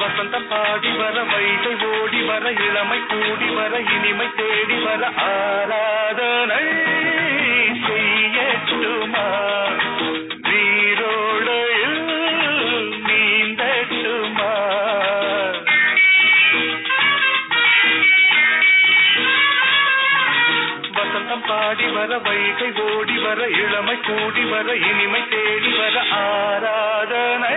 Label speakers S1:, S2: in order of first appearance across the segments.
S1: வசந்தம் பாடி வர வைகை ஓடி வர இளமை கூடி வர இனிமை தேடி வர ஆராதனை. பாடி வர வைகை ஓடி வர இளமை கூடி வர இனிமை தேடி வர ஆராதனை.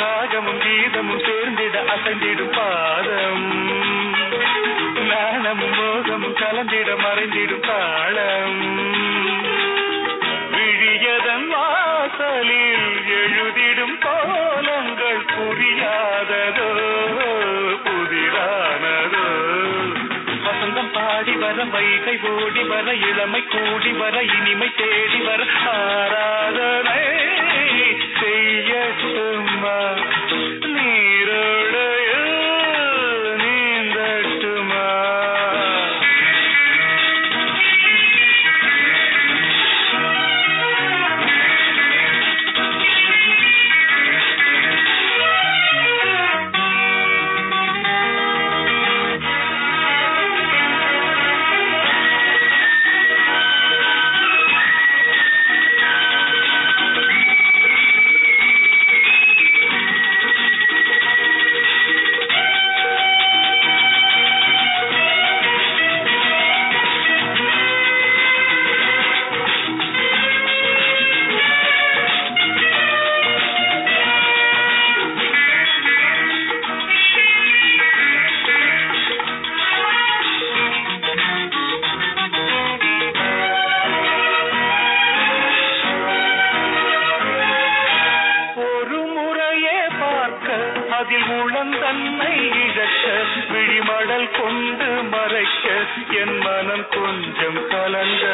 S1: ராகமும் கீதமும் சேர்ந்திட அசைந்திடும் பாதம். நாணமும் மோகமும் கலந்திட மறைந்திடும் தாளம் விழியதன் வாசலில் எழுதிடும் கோலங்கள் புரியாததோ புதிரானதோ. வசந்தம் பாடி வர வைகை ஓடி வர இளமை கூடி வர இனிமை தேடி வர ஆராதனை அதில் உளம் தன்னை இழக்க விழிமடல் கொண்டு மறைக்க என் மனம் கொஞ்சம் கலந்த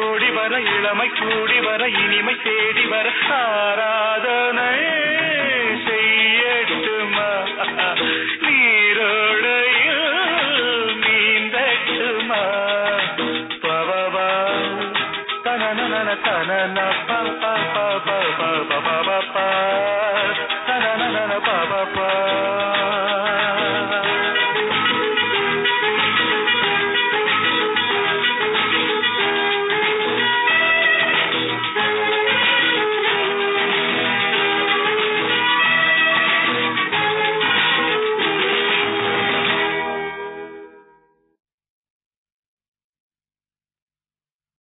S1: ஓடி வர இளமை கூடி வர இனிமை தேடி வர ஆராதனை செய்யட்டுமா? நீரோடையில் நீந்தட்டுமா பவவா தன பா